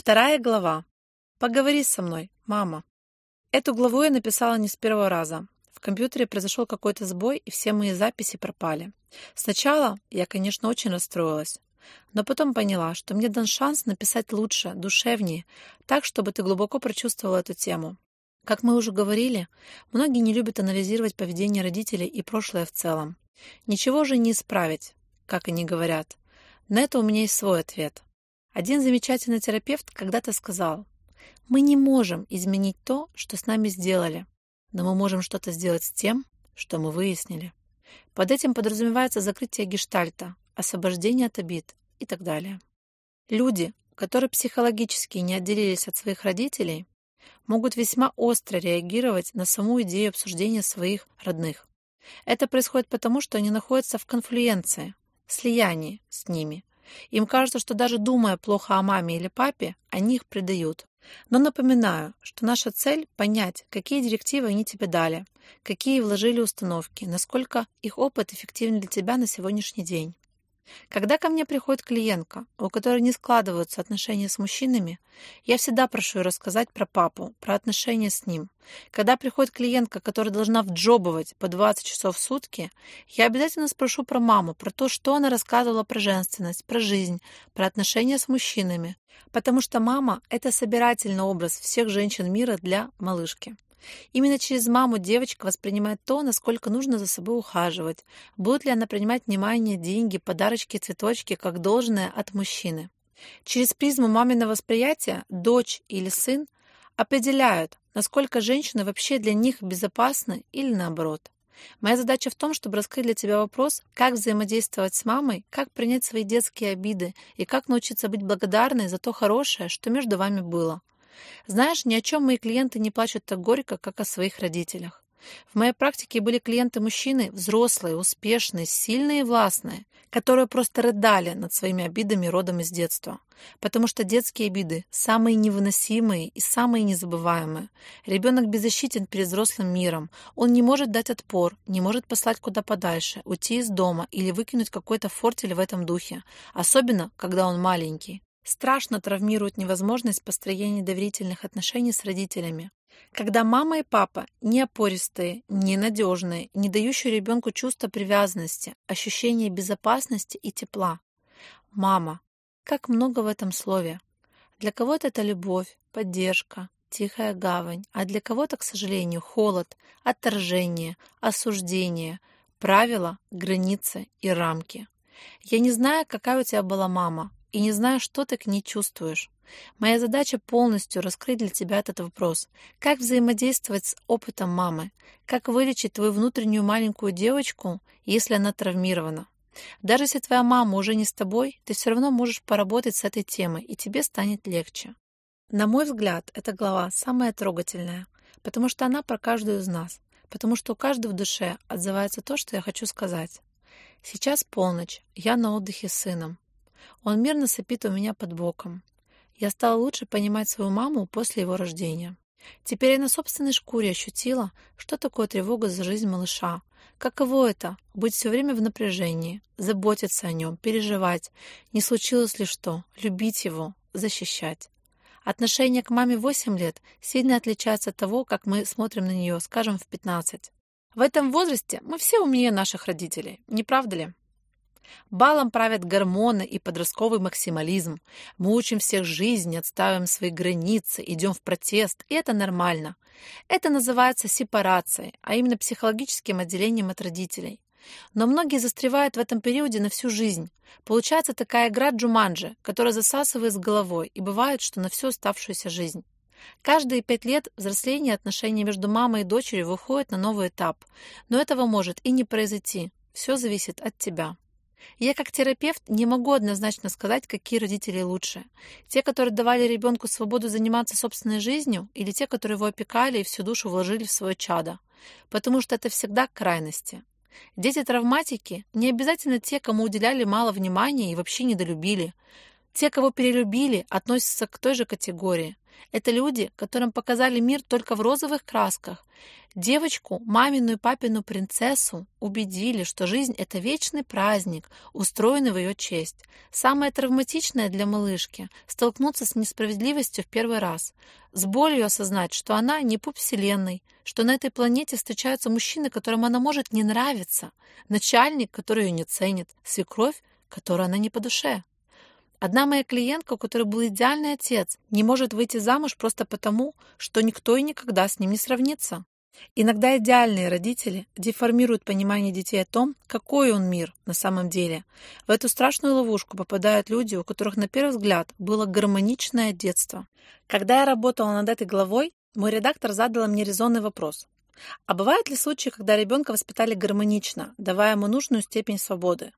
Вторая глава. Поговори со мной, мама. Эту главу я написала не с первого раза. В компьютере произошел какой-то сбой, и все мои записи пропали. Сначала я, конечно, очень расстроилась. Но потом поняла, что мне дан шанс написать лучше, душевнее, так, чтобы ты глубоко прочувствовала эту тему. Как мы уже говорили, многие не любят анализировать поведение родителей и прошлое в целом. Ничего же не исправить, как они говорят. На это у меня есть свой ответ. Один замечательный терапевт когда-то сказал, «Мы не можем изменить то, что с нами сделали, но мы можем что-то сделать с тем, что мы выяснили». Под этим подразумевается закрытие гештальта, освобождение от обид и так далее. Люди, которые психологически не отделились от своих родителей, могут весьма остро реагировать на саму идею обсуждения своих родных. Это происходит потому, что они находятся в конфлюенции, слиянии с ними, им кажется, что даже думая плохо о маме или папе, они их предают. Но напоминаю, что наша цель – понять, какие директивы они тебе дали, какие вложили установки, насколько их опыт эффективен для тебя на сегодняшний день. Когда ко мне приходит клиентка, у которой не складываются отношения с мужчинами, я всегда прошу ее рассказать про папу, про отношения с ним. Когда приходит клиентка, которая должна вджобывать по 20 часов в сутки, я обязательно спрошу про маму, про то, что она рассказывала про женственность, про жизнь, про отношения с мужчинами. Потому что мама – это собирательный образ всех женщин мира для малышки. Именно через маму девочка воспринимает то, насколько нужно за собой ухаживать, будет ли она принимать внимание, деньги, подарочки, цветочки, как должное от мужчины. Через призму маминого восприятия дочь или сын определяют, насколько женщины вообще для них безопасны или наоборот. Моя задача в том, чтобы раскрыть для тебя вопрос, как взаимодействовать с мамой, как принять свои детские обиды и как научиться быть благодарной за то хорошее, что между вами было. Знаешь, ни о чем мои клиенты не плачут так горько, как о своих родителях. В моей практике были клиенты-мужчины, взрослые, успешные, сильные и властные, которые просто рыдали над своими обидами родом из детства. Потому что детские обиды – самые невыносимые и самые незабываемые. Ребенок беззащитен перед взрослым миром. Он не может дать отпор, не может послать куда подальше, уйти из дома или выкинуть какой-то фортель в этом духе. Особенно, когда он маленький. Страшно травмирует невозможность построения доверительных отношений с родителями. Когда мама и папа не опористые, ненадежные, не дающие ребенку чувство привязанности, ощущение безопасности и тепла. Мама. Как много в этом слове. Для кого-то это любовь, поддержка, тихая гавань, а для кого-то, к сожалению, холод, отторжение, осуждение, правила, границы и рамки. Я не знаю, какая у тебя была мама, и не знаю, что ты к ней чувствуешь. Моя задача полностью раскрыть для тебя этот вопрос. Как взаимодействовать с опытом мамы? Как вылечить твою внутреннюю маленькую девочку, если она травмирована? Даже если твоя мама уже не с тобой, ты все равно можешь поработать с этой темой, и тебе станет легче. На мой взгляд, эта глава самая трогательная, потому что она про каждую из нас, потому что у каждого в душе отзывается то, что я хочу сказать. Сейчас полночь, я на отдыхе с сыном. Он мирно сопит у меня под боком. Я стала лучше понимать свою маму после его рождения. Теперь я на собственной шкуре ощутила, что такое тревога за жизнь малыша. Каково это — быть все время в напряжении, заботиться о нем, переживать, не случилось ли что, любить его, защищать. Отношение к маме в 8 лет сильно отличается от того, как мы смотрим на нее, скажем, в 15. В этом возрасте мы все умнее наших родителей, не правда ли? Балом правят гормоны и подростковый максимализм. Мы учим всех жизни, отставим свои границы, идем в протест, и это нормально. Это называется сепарацией, а именно психологическим отделением от родителей. Но многие застревают в этом периоде на всю жизнь. Получается такая игра Джуманджи, которая засасывает с головой, и бывает, что на всю оставшуюся жизнь. Каждые пять лет взросление отношения между мамой и дочерью выходит на новый этап. Но этого может и не произойти. Все зависит от тебя. Я как терапевт не могу однозначно сказать, какие родители лучше. Те, которые давали ребенку свободу заниматься собственной жизнью, или те, которые его опекали и всю душу вложили в свое чадо. Потому что это всегда крайности. Дети-травматики не обязательно те, кому уделяли мало внимания и вообще недолюбили. Те, кого перелюбили, относятся к той же категории. Это люди, которым показали мир только в розовых красках. Девочку, мамину и папину принцессу убедили, что жизнь – это вечный праздник, устроенный в ее честь. Самое травматичное для малышки – столкнуться с несправедливостью в первый раз, с болью осознать, что она не пуп вселенной, что на этой планете встречаются мужчины, которым она может не нравиться, начальник, который ее не ценит, свекровь, которой она не по душе. Одна моя клиентка, у которой был идеальный отец, не может выйти замуж просто потому, что никто и никогда с ним не сравнится. Иногда идеальные родители деформируют понимание детей о том, какой он мир на самом деле. В эту страшную ловушку попадают люди, у которых на первый взгляд было гармоничное детство. Когда я работала над этой главой, мой редактор задала мне резонный вопрос. А бывают ли случаи, когда ребенка воспитали гармонично, давая ему нужную степень свободы?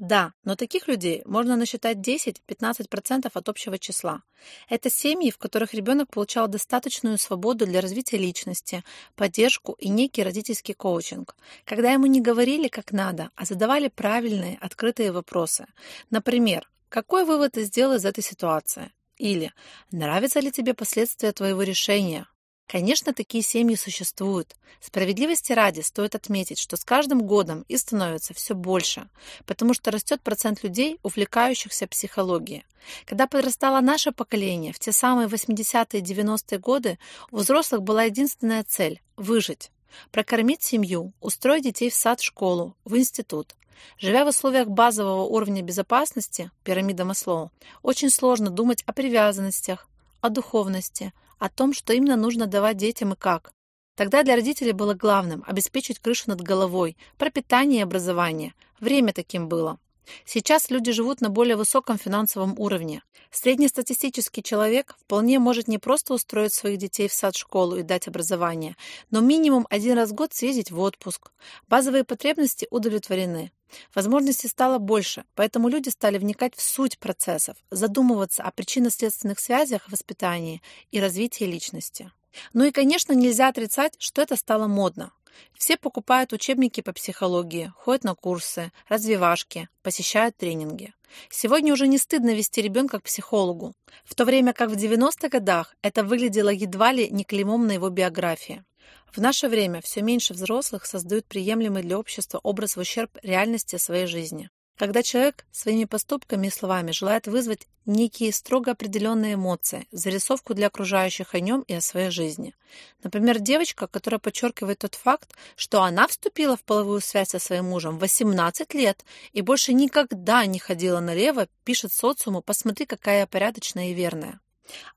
Да, но таких людей можно насчитать 10-15% от общего числа. Это семьи, в которых ребенок получал достаточную свободу для развития личности, поддержку и некий родительский коучинг, когда ему не говорили как надо, а задавали правильные, открытые вопросы. Например, какой вывод ты сделал из этой ситуации? Или нравятся ли тебе последствия твоего решения? Конечно, такие семьи существуют. Справедливости ради стоит отметить, что с каждым годом их становится все больше, потому что растет процент людей, увлекающихся психологией. Когда подрастало наше поколение, в те самые 80-е и 90-е годы, у взрослых была единственная цель – выжить. Прокормить семью, устроить детей в сад, школу, в институт. Живя в условиях базового уровня безопасности, пирамида Маслоу, очень сложно думать о привязанностях, о духовности, о том, что именно нужно давать детям и как. Тогда для родителей было главным обеспечить крышу над головой, пропитание и образование. Время таким было. Сейчас люди живут на более высоком финансовом уровне. Среднестатистический человек вполне может не просто устроить своих детей в сад-школу и дать образование, но минимум один раз в год съездить в отпуск. Базовые потребности удовлетворены. Возможностей стало больше, поэтому люди стали вникать в суть процессов, задумываться о причинно-следственных связях в воспитании и развитии личности. Ну и, конечно, нельзя отрицать, что это стало модно. Все покупают учебники по психологии, ходят на курсы, развивашки, посещают тренинги. Сегодня уже не стыдно вести ребенка к психологу, в то время как в 90-х годах это выглядело едва ли не клеймом на его биографии. В наше время все меньше взрослых создают приемлемый для общества образ в ущерб реальности своей жизни. Когда человек своими поступками и словами желает вызвать некие строго определенные эмоции, зарисовку для окружающих о нем и о своей жизни. Например, девочка, которая подчеркивает тот факт, что она вступила в половую связь со своим мужем в 18 лет и больше никогда не ходила налево, пишет социуму «посмотри, какая я порядочная и верная».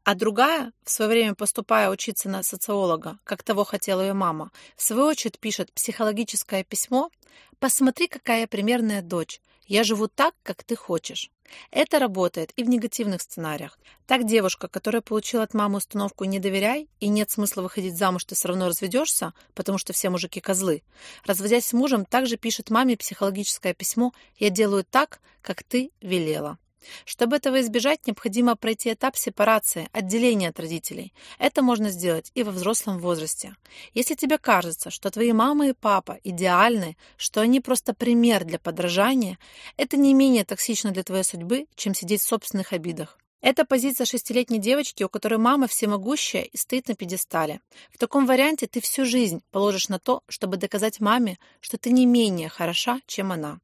А другая, в свое время поступая учиться на социолога, как того хотела ее мама, в свою очередь пишет психологическое письмо «Посмотри, какая я примерная дочь. Я живу так, как ты хочешь. Это работает и в негативных сценариях. Так девушка, которая получила от мамы установку «не доверяй» и нет смысла выходить замуж, ты все равно разведешься, потому что все мужики козлы, разводясь с мужем, также пишет маме психологическое письмо «я делаю так, как ты велела». Чтобы этого избежать, необходимо пройти этап сепарации, отделения от родителей. Это можно сделать и во взрослом возрасте. Если тебе кажется, что твои мама и папа идеальны, что они просто пример для подражания, это не менее токсично для твоей судьбы, чем сидеть в собственных обидах. Это позиция шестилетней девочки, у которой мама всемогущая и стоит на пьедестале. В таком варианте ты всю жизнь положишь на то, чтобы доказать маме, что ты не менее хороша, чем она.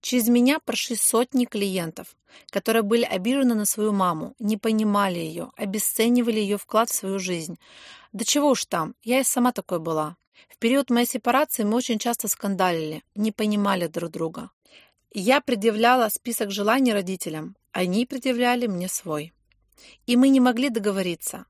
Через меня прошли сотни клиентов, которые были обижены на свою маму, не понимали ее, обесценивали ее вклад в свою жизнь. Да чего уж там, я и сама такой была. В период моей сепарации мы очень часто скандалили, не понимали друг друга. Я предъявляла список желаний родителям, они предъявляли мне свой. И мы не могли договориться.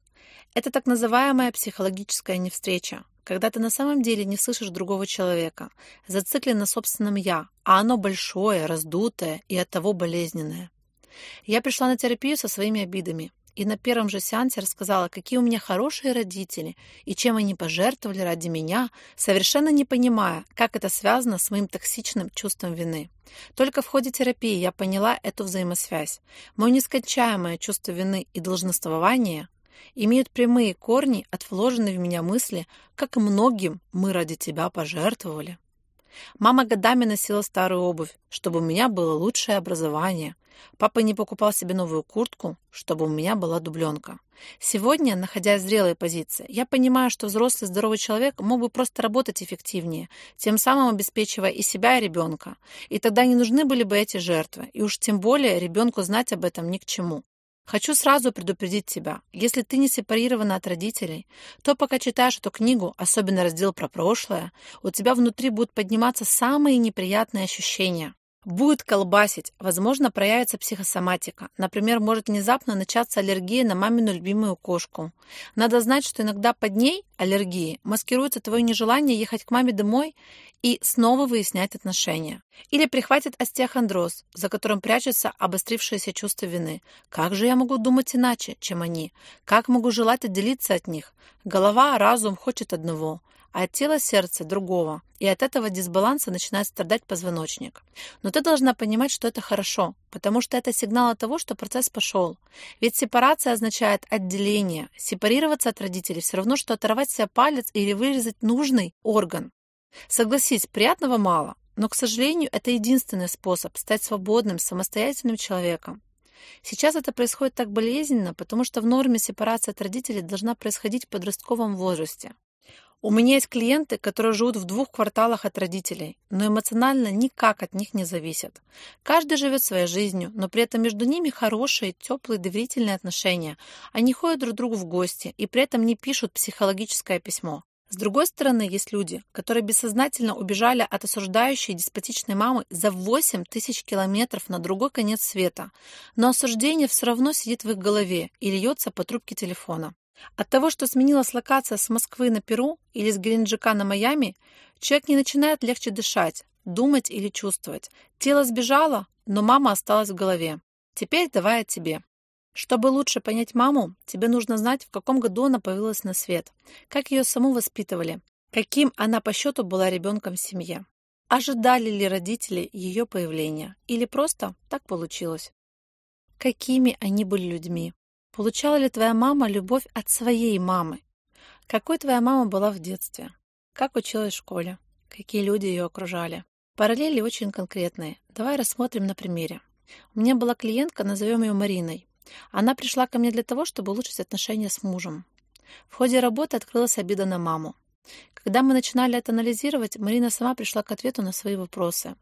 Это так называемая психологическая невстреча когда ты на самом деле не слышишь другого человека, зациклен на собственном «я», а оно большое, раздутое и оттого болезненное. Я пришла на терапию со своими обидами и на первом же сеансе рассказала, какие у меня хорошие родители и чем они пожертвовали ради меня, совершенно не понимая, как это связано с моим токсичным чувством вины. Только в ходе терапии я поняла эту взаимосвязь. Мое нескончаемое чувство вины и долженствования имеют прямые корни от вложенной в меня мысли, как многим мы ради тебя пожертвовали. Мама годами носила старую обувь, чтобы у меня было лучшее образование. Папа не покупал себе новую куртку, чтобы у меня была дубленка. Сегодня, находясь в зрелой позиции, я понимаю, что взрослый здоровый человек мог бы просто работать эффективнее, тем самым обеспечивая и себя, и ребенка. И тогда не нужны были бы эти жертвы, и уж тем более ребенку знать об этом ни к чему. Хочу сразу предупредить тебя, если ты не сепарирована от родителей, то пока читаешь эту книгу, особенно раздел про прошлое, у тебя внутри будут подниматься самые неприятные ощущения. Будет колбасить, возможно, проявится психосоматика. Например, может внезапно начаться аллергия на мамину любимую кошку. Надо знать, что иногда под ней, аллергии, маскируется твое нежелание ехать к маме домой и снова выяснять отношения. Или прихватит остеохондроз, за которым прячется обострившееся чувство вины. Как же я могу думать иначе, чем они? Как могу желать отделиться от них? Голова, разум хочет одного – а тело сердца другого, и от этого дисбаланса начинает страдать позвоночник. Но ты должна понимать, что это хорошо, потому что это сигнал того, что процесс пошел. Ведь сепарация означает отделение. Сепарироваться от родителей все равно, что оторвать себе палец или вырезать нужный орган. Согласись, приятного мало, но, к сожалению, это единственный способ стать свободным, самостоятельным человеком. Сейчас это происходит так болезненно, потому что в норме сепарация от родителей должна происходить в подростковом возрасте. У меня есть клиенты, которые живут в двух кварталах от родителей, но эмоционально никак от них не зависят. Каждый живет своей жизнью, но при этом между ними хорошие, теплые, доверительные отношения. Они ходят друг другу в гости и при этом не пишут психологическое письмо. С другой стороны, есть люди, которые бессознательно убежали от осуждающей деспотичной мамы за 8 тысяч километров на другой конец света, но осуждение все равно сидит в их голове и льется по трубке телефона. От того, что сменилась локация с Москвы на Перу или с Геленджика на Майами, человек не начинает легче дышать, думать или чувствовать. Тело сбежало, но мама осталась в голове. Теперь давай о тебе. Чтобы лучше понять маму, тебе нужно знать, в каком году она появилась на свет, как ее саму воспитывали, каким она по счету была ребенком в семье. Ожидали ли родители ее появления или просто так получилось? Какими они были людьми? Получала ли твоя мама любовь от своей мамы? Какой твоя мама была в детстве? Как училась в школе? Какие люди ее окружали? Параллели очень конкретные. Давай рассмотрим на примере. У меня была клиентка, назовем ее Мариной. Она пришла ко мне для того, чтобы улучшить отношения с мужем. В ходе работы открылась обида на маму. Когда мы начинали это анализировать, Марина сама пришла к ответу на свои вопросы.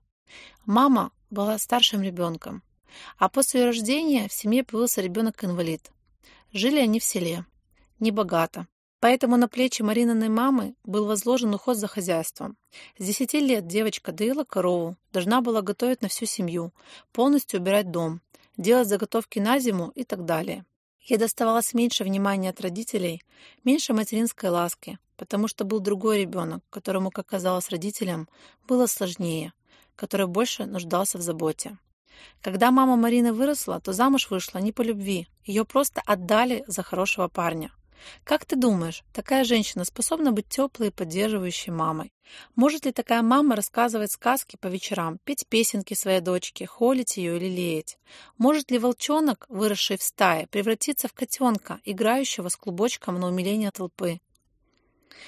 Мама была старшим ребенком, а после ее рождения в семье появился ребенок-инвалид. Жили они в селе. Небогато. Поэтому на плечи Марининой мамы был возложен уход за хозяйством. С десяти лет девочка доила корову, должна была готовить на всю семью, полностью убирать дом, делать заготовки на зиму и так далее. Ей доставалось меньше внимания от родителей, меньше материнской ласки, потому что был другой ребенок, которому, как казалось родителям, было сложнее, который больше нуждался в заботе. Когда мама Марины выросла, то замуж вышла не по любви. Ее просто отдали за хорошего парня. Как ты думаешь, такая женщина способна быть теплой и поддерживающей мамой? Может ли такая мама рассказывать сказки по вечерам, петь песенки своей дочке, холить ее или леять? Может ли волчонок, выросший в стае, превратиться в котенка, играющего с клубочком на умиление толпы?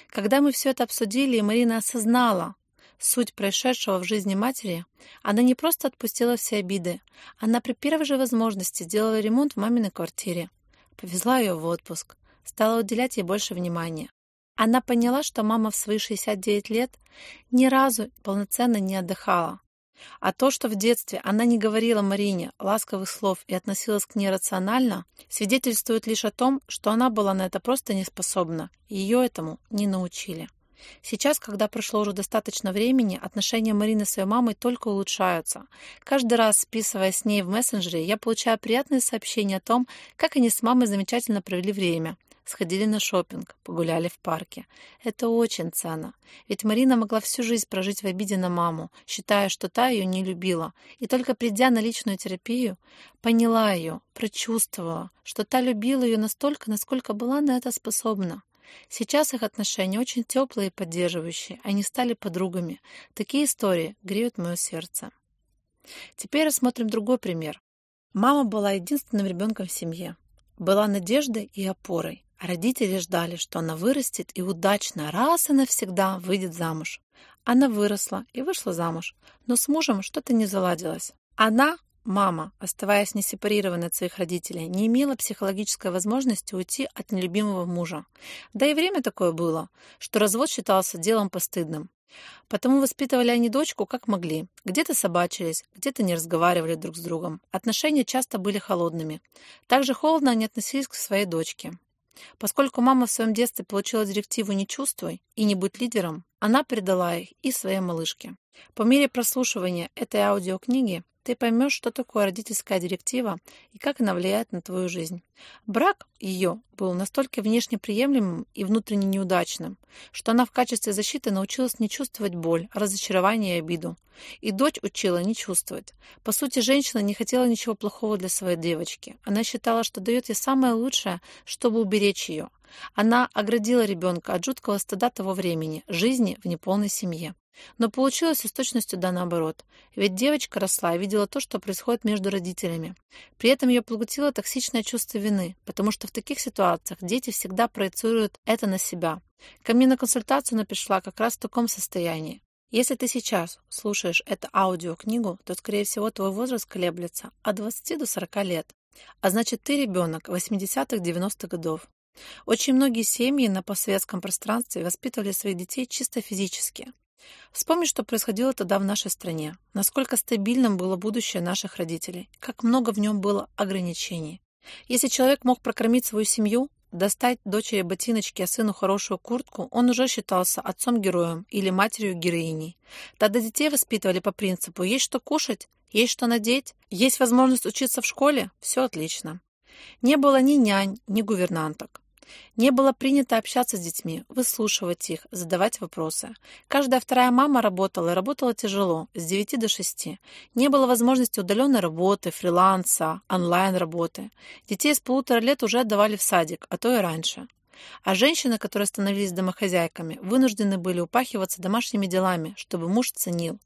Когда мы все это обсудили, и Марина осознала, суть происшедшего в жизни матери, она не просто отпустила все обиды, она при первой же возможности сделала ремонт в маминой квартире, повезла ее в отпуск, стала уделять ей больше внимания. Она поняла, что мама в свои 69 лет ни разу полноценно не отдыхала. А то, что в детстве она не говорила Марине ласковых слов и относилась к ней рационально, свидетельствует лишь о том, что она была на это просто не способна, ее этому не научили. Сейчас, когда прошло уже достаточно времени, отношения Марины с своей мамой только улучшаются. Каждый раз, списываясь с ней в мессенджере, я получаю приятные сообщения о том, как они с мамой замечательно провели время. Сходили на шопинг, погуляли в парке. Это очень ценно. Ведь Марина могла всю жизнь прожить в обиде на маму, считая, что та ее не любила. И только придя на личную терапию, поняла ее, прочувствовала, что та любила ее настолько, насколько была на это способна. Сейчас их отношения очень теплые и поддерживающие. Они стали подругами. Такие истории греют мое сердце. Теперь рассмотрим другой пример. Мама была единственным ребенком в семье. Была надеждой и опорой. А родители ждали, что она вырастет и удачно раз и навсегда выйдет замуж. Она выросла и вышла замуж, но с мужем что-то не заладилось. Она, мама, оставаясь несепарированной от своих родителей, не имела психологической возможности уйти от нелюбимого мужа. Да и время такое было, что развод считался делом постыдным. Потому воспитывали они дочку как могли. Где-то собачились, где-то не разговаривали друг с другом. Отношения часто были холодными. Также холодно они относились к своей дочке. Поскольку мама в своем детстве получила директиву «не чувствуй» и «не будь лидером», она передала их и своей малышке. По мере прослушивания этой аудиокниги ты поймешь, что такое родительская директива и как она влияет на твою жизнь. Брак ее был настолько внешне приемлемым и внутренне неудачным, что она в качестве защиты научилась не чувствовать боль, разочарование и обиду. И дочь учила не чувствовать. По сути, женщина не хотела ничего плохого для своей девочки. Она считала, что дает ей самое лучшее, чтобы уберечь ее. Она оградила ребенка от жуткого стыда того времени, жизни в неполной семье. Но получилось с точностью да наоборот. Ведь девочка росла и видела то, что происходит между родителями. При этом ее поглотило токсичное чувство вины, потому что в таких ситуациях дети всегда проецируют это на себя. Ко мне на консультацию она пришла как раз в таком состоянии. Если ты сейчас слушаешь эту аудиокнигу, то, скорее всего, твой возраст колеблется от 20 до 40 лет. А значит, ты ребенок 80-х, 90-х годов. Очень многие семьи на постсоветском пространстве воспитывали своих детей чисто физически. Вспомни, что происходило тогда в нашей стране, насколько стабильным было будущее наших родителей, как много в нем было ограничений. Если человек мог прокормить свою семью, достать дочери ботиночки, а сыну хорошую куртку, он уже считался отцом-героем или матерью-героиней. Тогда детей воспитывали по принципу «есть что кушать», «есть что надеть», «есть возможность учиться в школе» – все отлично. Не было ни нянь, ни гувернанток. Не было принято общаться с детьми, выслушивать их, задавать вопросы. Каждая вторая мама работала и работала тяжело, с 9 до 6. Не было возможности удаленной работы, фриланса, онлайн-работы. Детей с полутора лет уже отдавали в садик, а то и раньше. А женщины, которые становились домохозяйками, вынуждены были упахиваться домашними делами, чтобы муж ценил.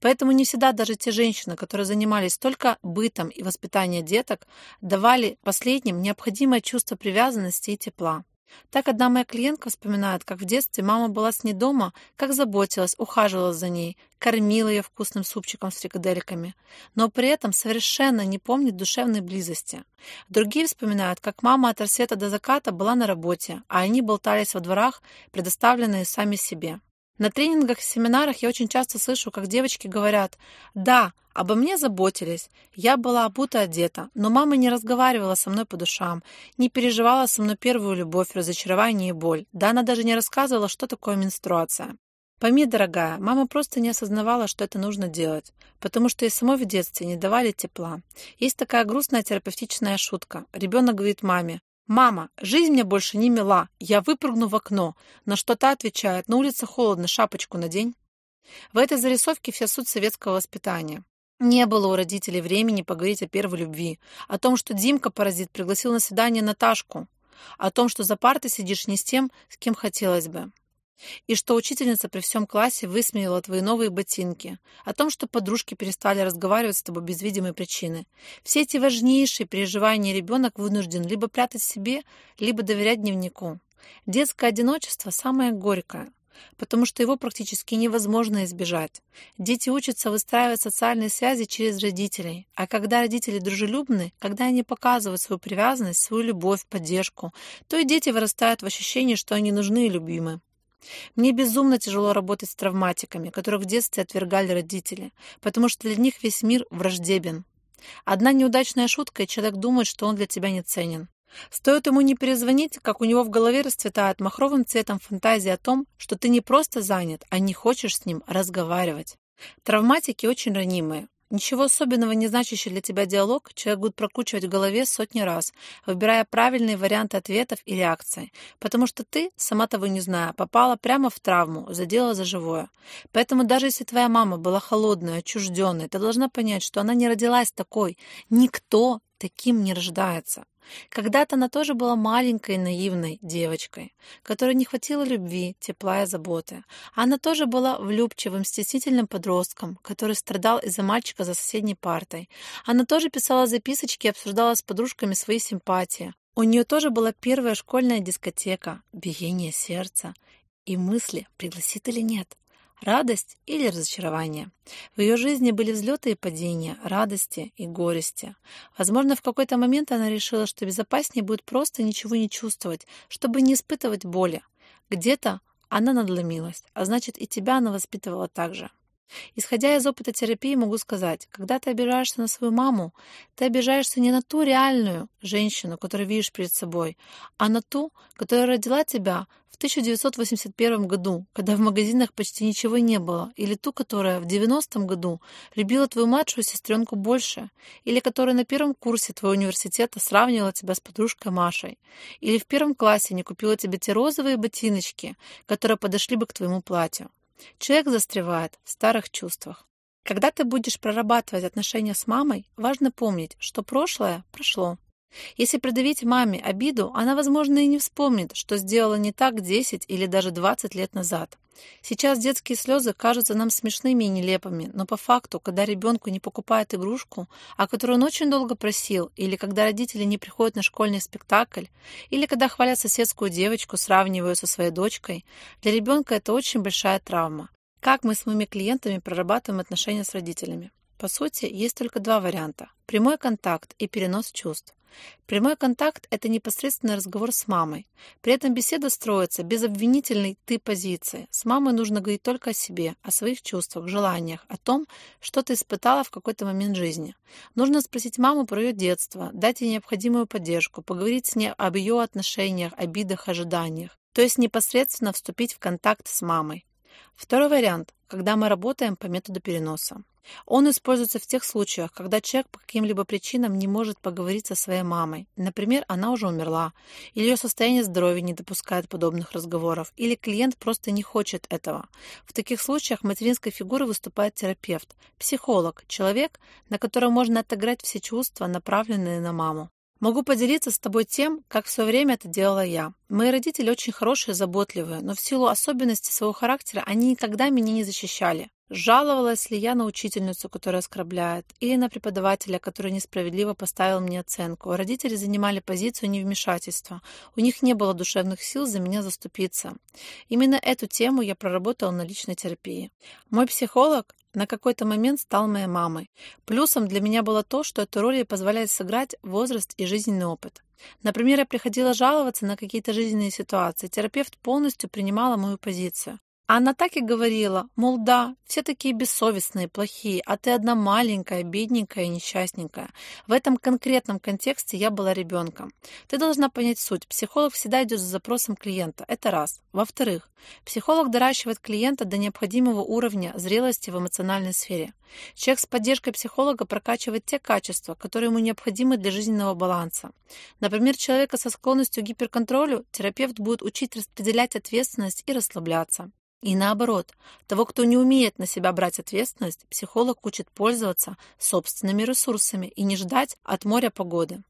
Поэтому не всегда даже те женщины, которые занимались только бытом и воспитанием деток, давали последним необходимое чувство привязанности и тепла. Так одна моя клиентка вспоминает, как в детстве мама была с ней дома, как заботилась, ухаживала за ней, кормила ее вкусным супчиком с фрикадельками, но при этом совершенно не помнит душевной близости. Другие вспоминают, как мама от рассвета до заката была на работе, а они болтались во дворах, предоставленные сами себе. На тренингах и семинарах я очень часто слышу, как девочки говорят «Да, обо мне заботились, я была обута одета, но мама не разговаривала со мной по душам, не переживала со мной первую любовь, разочарование и боль, да она даже не рассказывала, что такое менструация». Пойми, дорогая, мама просто не осознавала, что это нужно делать, потому что и самой в детстве не давали тепла. Есть такая грустная терапевтичная шутка. Ребенок говорит маме, «Мама, жизнь мне больше не мила, я выпрыгну в окно». На что та отвечает, «На улице холодно, шапочку надень». В этой зарисовке вся суть советского воспитания. Не было у родителей времени поговорить о первой любви, о том, что Димка-паразит пригласил на свидание Наташку, о том, что за партой сидишь не с тем, с кем хотелось бы. И что учительница при всем классе высмеяла твои новые ботинки. О том, что подружки перестали разговаривать с тобой без видимой причины. Все эти важнейшие переживания ребенок вынужден либо прятать себе, либо доверять дневнику. Детское одиночество самое горькое, потому что его практически невозможно избежать. Дети учатся выстраивать социальные связи через родителей, а когда родители дружелюбны, когда они показывают свою привязанность, свою любовь, поддержку, то и дети вырастают в ощущении, что они нужны и любимы. Мне безумно тяжело работать с травматиками, которых в детстве отвергали родители, потому что для них весь мир враждебен. Одна неудачная шутка, и человек думает, что он для тебя не ценен. Стоит ему не перезвонить, как у него в голове расцветает махровым цветом фантазия о том, что ты не просто занят, а не хочешь с ним разговаривать. Травматики очень ранимые. Ничего особенного не значащий для тебя диалог человек будет прокручивать в голове сотни раз, выбирая правильные варианты ответов и реакций, потому что ты, сама того не зная, попала прямо в травму, задела за живое. Поэтому даже если твоя мама была холодной, отчужденной, ты должна понять, что она не родилась такой. Никто таким не рождается. Когда-то она тоже была маленькой наивной девочкой, которой не хватило любви, тепла и заботы. Она тоже была влюбчивым, стеснительным подростком, который страдал из-за мальчика за соседней партой. Она тоже писала записочки и обсуждала с подружками свои симпатии. У нее тоже была первая школьная дискотека, биение сердца и мысли, пригласит или нет. Радость или разочарование. В ее жизни были взлеты и падения, радости и горести. Возможно, в какой-то момент она решила, что безопаснее будет просто ничего не чувствовать, чтобы не испытывать боли. Где-то она надломилась, а значит и тебя она воспитывала так же. Исходя из опыта терапии, могу сказать, когда ты обижаешься на свою маму, ты обижаешься не на ту реальную женщину, которую видишь перед собой, а на ту, которая родила тебя в 1981 году, когда в магазинах почти ничего не было, или ту, которая в 90-м году любила твою младшую сестренку больше, или которая на первом курсе твоего университета сравнивала тебя с подружкой Машей, или в первом классе не купила тебе те розовые ботиночки, которые подошли бы к твоему платью. Человек застревает в старых чувствах. Когда ты будешь прорабатывать отношения с мамой, важно помнить, что прошлое прошло. Если придавить маме обиду, она, возможно, и не вспомнит, что сделала не так 10 или даже 20 лет назад. Сейчас детские слезы кажутся нам смешными и нелепыми, но по факту, когда ребенку не покупают игрушку, о которой он очень долго просил, или когда родители не приходят на школьный спектакль, или когда хвалят соседскую девочку, сравнивая со своей дочкой, для ребенка это очень большая травма. Как мы с моими клиентами прорабатываем отношения с родителями? По сути, есть только два варианта – прямой контакт и перенос чувств. Прямой контакт – это непосредственный разговор с мамой. При этом беседа строится без обвинительной «ты» позиции. С мамой нужно говорить только о себе, о своих чувствах, желаниях, о том, что ты испытала в какой-то момент жизни. Нужно спросить маму про ее детство, дать ей необходимую поддержку, поговорить с ней об ее отношениях, обидах, ожиданиях. То есть непосредственно вступить в контакт с мамой. Второй вариант, когда мы работаем по методу переноса. Он используется в тех случаях, когда человек по каким-либо причинам не может поговорить со своей мамой. Например, она уже умерла, или ее состояние здоровья не допускает подобных разговоров, или клиент просто не хочет этого. В таких случаях материнской фигурой выступает терапевт, психолог, человек, на котором можно отыграть все чувства, направленные на маму. Могу поделиться с тобой тем, как в свое время это делала я. Мои родители очень хорошие, заботливые, но в силу особенностей своего характера они никогда меня не защищали. Жаловалась ли я на учительницу, которая оскорбляет, или на преподавателя, который несправедливо поставил мне оценку. Родители занимали позицию невмешательства. У них не было душевных сил за меня заступиться. Именно эту тему я проработала на личной терапии. Мой психолог на какой-то момент стал моей мамой. Плюсом для меня было то, что эту роль ей позволяет сыграть возраст и жизненный опыт. Например, я приходила жаловаться на какие-то жизненные ситуации. Терапевт полностью принимала мою позицию. Она так и говорила, мол, да, все такие бессовестные, плохие, а ты одна маленькая, бедненькая и несчастненькая. В этом конкретном контексте я была ребенком. Ты должна понять суть. Психолог всегда идет за запросом клиента. Это раз. Во-вторых, психолог доращивает клиента до необходимого уровня зрелости в эмоциональной сфере. Человек с поддержкой психолога прокачивает те качества, которые ему необходимы для жизненного баланса. Например, человека со склонностью к гиперконтролю терапевт будет учить распределять ответственность и расслабляться. И наоборот, того, кто не умеет на себя брать ответственность, психолог учит пользоваться собственными ресурсами и не ждать от моря погоды.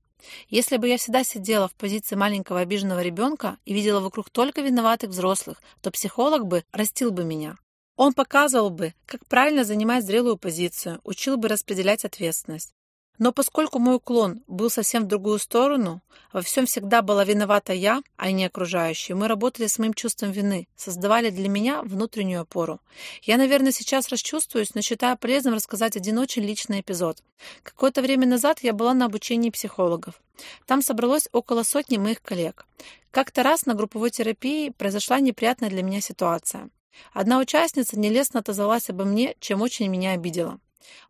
Если бы я всегда сидела в позиции маленького обиженного ребенка и видела вокруг только виноватых взрослых, то психолог бы растил бы меня. Он показывал бы, как правильно занимать зрелую позицию, учил бы распределять ответственность. Но поскольку мой уклон был совсем в другую сторону, во всем всегда была виновата я, а не окружающие, мы работали с моим чувством вины, создавали для меня внутреннюю опору. Я, наверное, сейчас расчувствуюсь, но считаю полезным рассказать один очень личный эпизод. Какое-то время назад я была на обучении психологов. Там собралось около сотни моих коллег. Как-то раз на групповой терапии произошла неприятная для меня ситуация. Одна участница нелестно отозвалась обо мне, чем очень меня обидела.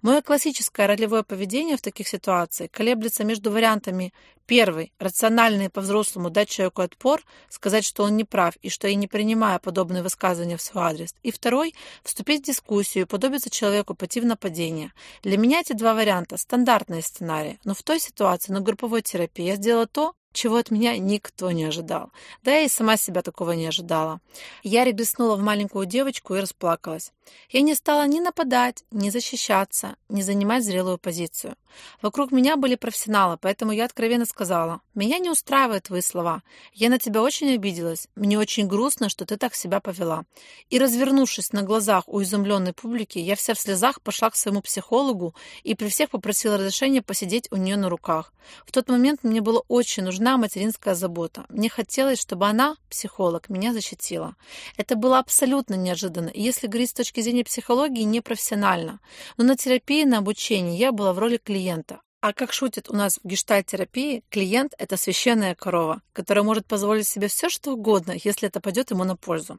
Мое классическое ролевое поведение в таких ситуациях колеблется между вариантами. Первый – рациональный по-взрослому дать человеку отпор, сказать, что он не прав и что я не принимаю подобные высказывания в свой адрес. И второй – вступить в дискуссию, подобиться человеку, пойти в нападение. Для меня эти два варианта – стандартные сценарии. Но в той ситуации на групповой терапии я сделала то, чего от меня никто не ожидал. Да я и сама себя такого не ожидала. Я регреснула в маленькую девочку и расплакалась. Я не стала ни нападать, ни защищаться, ни занимать зрелую позицию. Вокруг меня были профессионалы, поэтому я откровенно сказала, «Меня не устраивают твои слова. Я на тебя очень обиделась. Мне очень грустно, что ты так себя повела». И, развернувшись на глазах у изумленной публики, я вся в слезах пошла к своему психологу и при всех попросила разрешения посидеть у нее на руках. В тот момент мне было очень нужна материнская забота. Мне хотелось, чтобы она, психолог, меня защитила. Это было абсолютно неожиданно, и если говорить с точки зрения психологии, непрофессионально. Но на терапии, на обучении я была в роли клиента, а как шутят у нас в гештальт-терапии, клиент – это священная корова, которая может позволить себе все, что угодно, если это пойдет ему на пользу.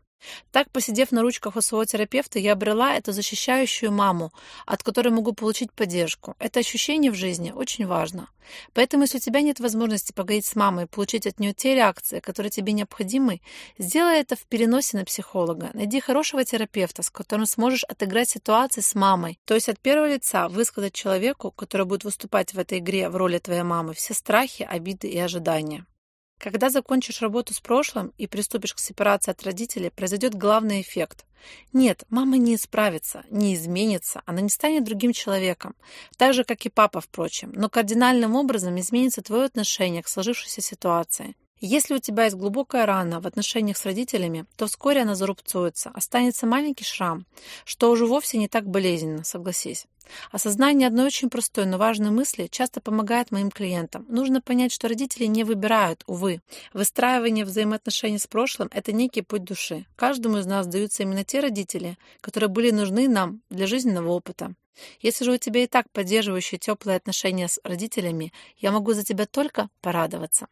Так, посидев на ручках у своего терапевта, я обрела эту защищающую маму, от которой могу получить поддержку. Это ощущение в жизни очень важно. Поэтому, если у тебя нет возможности поговорить с мамой и получить от нее те реакции, которые тебе необходимы, сделай это в переносе на психолога. Найди хорошего терапевта, с которым сможешь отыграть ситуации с мамой. То есть от первого лица высказать человеку, который будет выступать в этой игре в роли твоей мамы, все страхи, обиды и ожидания. Когда закончишь работу с прошлым и приступишь к сепарации от родителей, произойдет главный эффект. Нет, мама не исправится, не изменится, она не станет другим человеком, так же, как и папа, впрочем, но кардинальным образом изменится твое отношение к сложившейся ситуации. Если у тебя есть глубокая рана в отношениях с родителями, то вскоре она зарубцуется, останется маленький шрам, что уже вовсе не так болезненно, согласись. Осознание одной очень простой, но важной мысли часто помогает моим клиентам. Нужно понять, что родители не выбирают, увы. Выстраивание взаимоотношений с прошлым – это некий путь души. Каждому из нас даются именно те родители, которые были нужны нам для жизненного опыта. Если же у тебя и так поддерживающие теплые отношения с родителями, я могу за тебя только порадоваться.